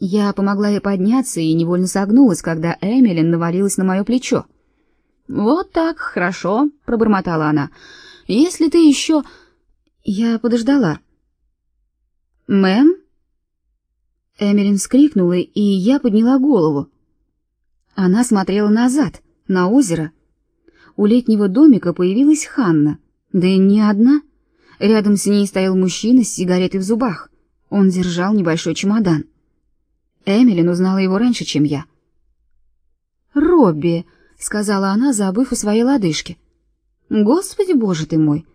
Я помогла ей подняться и невольно согнулась, когда Эмилин навалилась на мое плечо. «Вот так, хорошо», — пробормотала она. «Если ты еще...» Я подождала. «Мэм?» Эмилин вскрикнула, и я подняла голову. Она смотрела назад, на озеро. У летнего домика появилась Ханна, да и не одна. Рядом с ней стоял мужчина с сигаретой в зубах. Он держал небольшой чемодан. Эмилин узнала его раньше, чем я. «Робби», — сказала она, забыв о своей лодыжке. «Господи боже ты мой,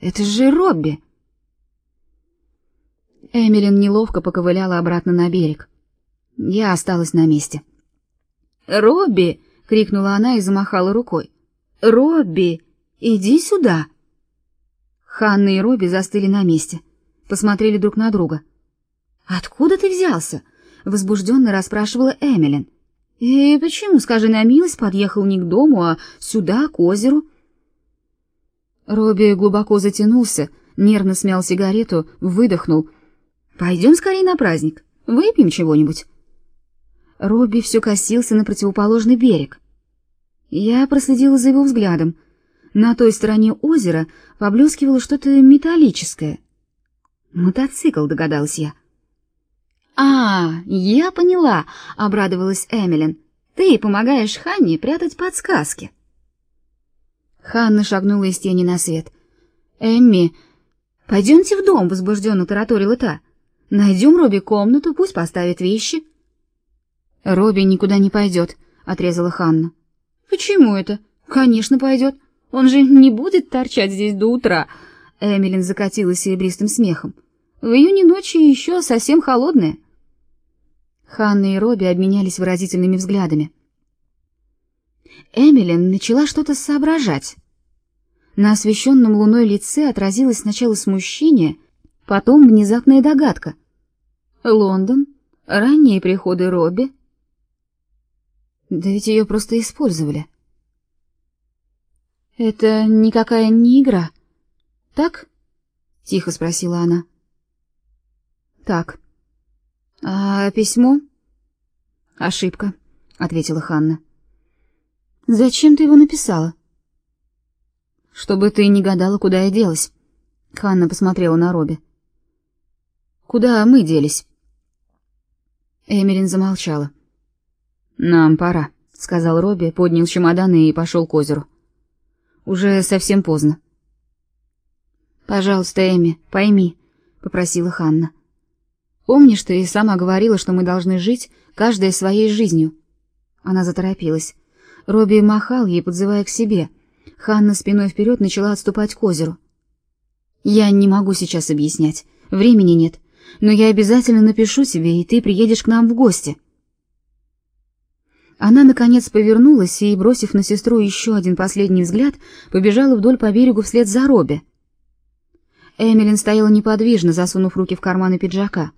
это же Робби!» Эмилин неловко поковыляла обратно на берег. Я осталась на месте. «Робби!» — крикнула она и замахала рукой. «Робби, иди сюда!» Ханна и Робби застыли на месте, посмотрели друг на друга. «Откуда ты взялся?» — возбужденно расспрашивала Эмилин. «И почему, скажи на милость, подъехал не к дому, а сюда, к озеру?» Робби глубоко затянулся, нервно смял сигарету, выдохнул. «Пойдем скорее на праздник, выпьем чего-нибудь». Робби все косился на противоположный берег. Я проследила за его взглядом. На той стороне озера поблескивало что-то металлическое. «Мотоцикл», — догадалась я. «А, я поняла», — обрадовалась Эмилин. «Ты помогаешь Ханне прятать подсказки». Ханна шагнула из тени на свет. «Эмми, пойдемте в дом», — возбужденно тараторила та. «Найдем Робби комнату, пусть поставит вещи». «Робби никуда не пойдет», — отрезала Ханна. «Почему это? Конечно, пойдет. Он же не будет торчать здесь до утра». Эмилин закатилась серебристым смехом. «В июне ночи еще совсем холодная». Ханна и Робби обменялись выразительными взглядами. Эмилин начала что-то соображать. На освещенном луной лице отразилось сначала смущение, потом внезапная догадка. Лондон, ранние приходы Робби. Да ведь ее просто использовали. Это никакая не игра, так? Тихо спросила она. Так. А письмо? Ошибка, ответила Ханна. Зачем ты его написала? Чтобы ты не гадала, куда я делась. Ханна посмотрела на Робби. Куда мы делись? Эмилин замолчала. Нам пора, сказал Робби, поднял чемоданы и пошел к озеру. Уже совсем поздно. Пожалуйста, Эми, пойми, попросила Ханна. Помнишь, ты сама говорила, что мы должны жить каждая своей жизнью. Она заторопилась. Робби махал ей, подзывая к себе. Ханна спиной вперед начала отступать к озеру. Я не могу сейчас объяснять, времени нет, но я обязательно напишу тебе, и ты приедешь к нам в гости. Она наконец повернулась и, бросив на сестру еще один последний взгляд, побежала вдоль по берегу вслед за Робби. Эмилин стояла неподвижно, засунув руки в карманы пиджака.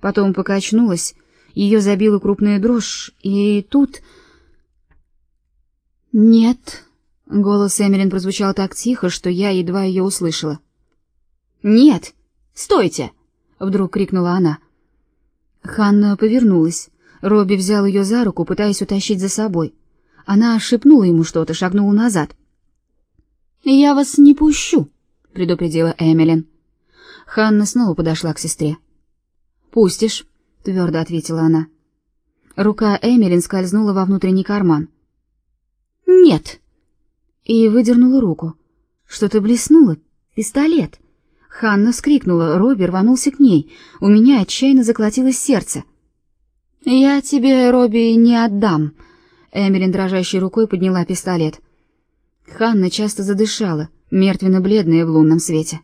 Потом покачнулась, ее забила крупная дрожь, и тут... «Нет», — голос Эмилин прозвучал так тихо, что я едва ее услышала. «Нет! Стойте!» — вдруг крикнула она. Ханна повернулась. Робби взял ее за руку, пытаясь утащить за собой. Она шепнула ему что-то, шагнула назад. «Я вас не пущу», — предупредила Эмилин. Ханна снова подошла к сестре. «Пустишь», — твердо ответила она. Рука Эмилин скользнула во внутренний карман. «Нет!» И выдернула руку. Что-то блеснуло. Пистолет. Ханна вскрикнула, Робби рванулся к ней. У меня отчаянно заколотилось сердце. «Я тебе, Робби, не отдам!» Эмилин дрожащей рукой подняла пистолет. Ханна часто задышала, мертвенно-бледная в лунном свете.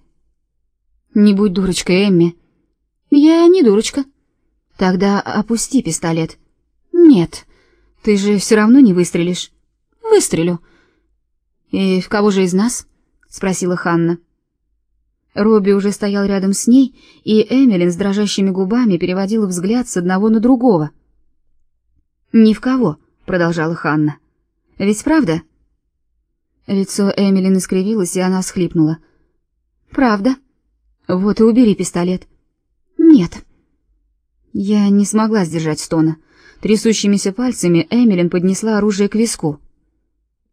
«Не будь дурочкой, Эмми!» Я не дурочка. Тогда опусти пистолет. Нет. Ты же все равно не выстрелишь. Выстрелю. И в кого же из нас? спросила Ханна. Робби уже стоял рядом с ней, и Эмилин с дрожащими губами переводила взгляд с одного на другого. «Ни в кого», — продолжала Ханна. «Ведь правда?» Лицо Эмилин искривилось, и она схлипнула. «Правда. Вот и убери пистолет. Нет. Я не смогла сдержать стона. Трясущимися пальцами Эмилин поднесла оружие к виску.